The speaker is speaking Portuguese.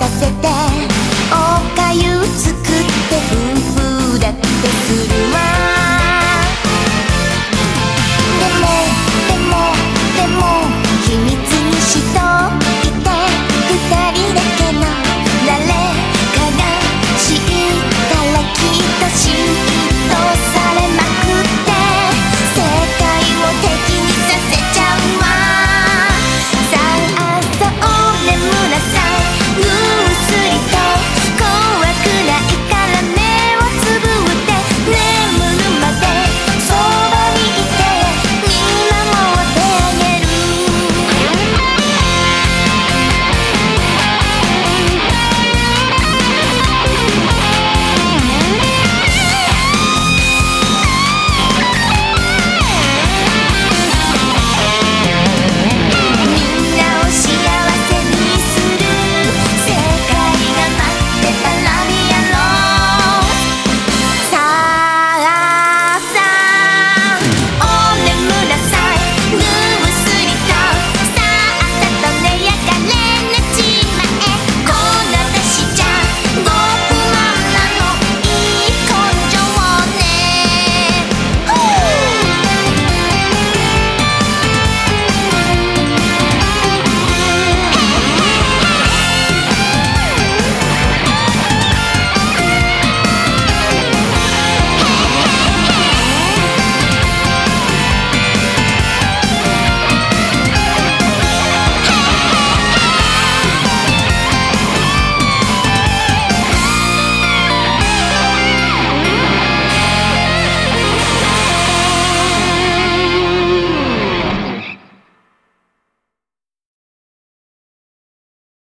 você quer?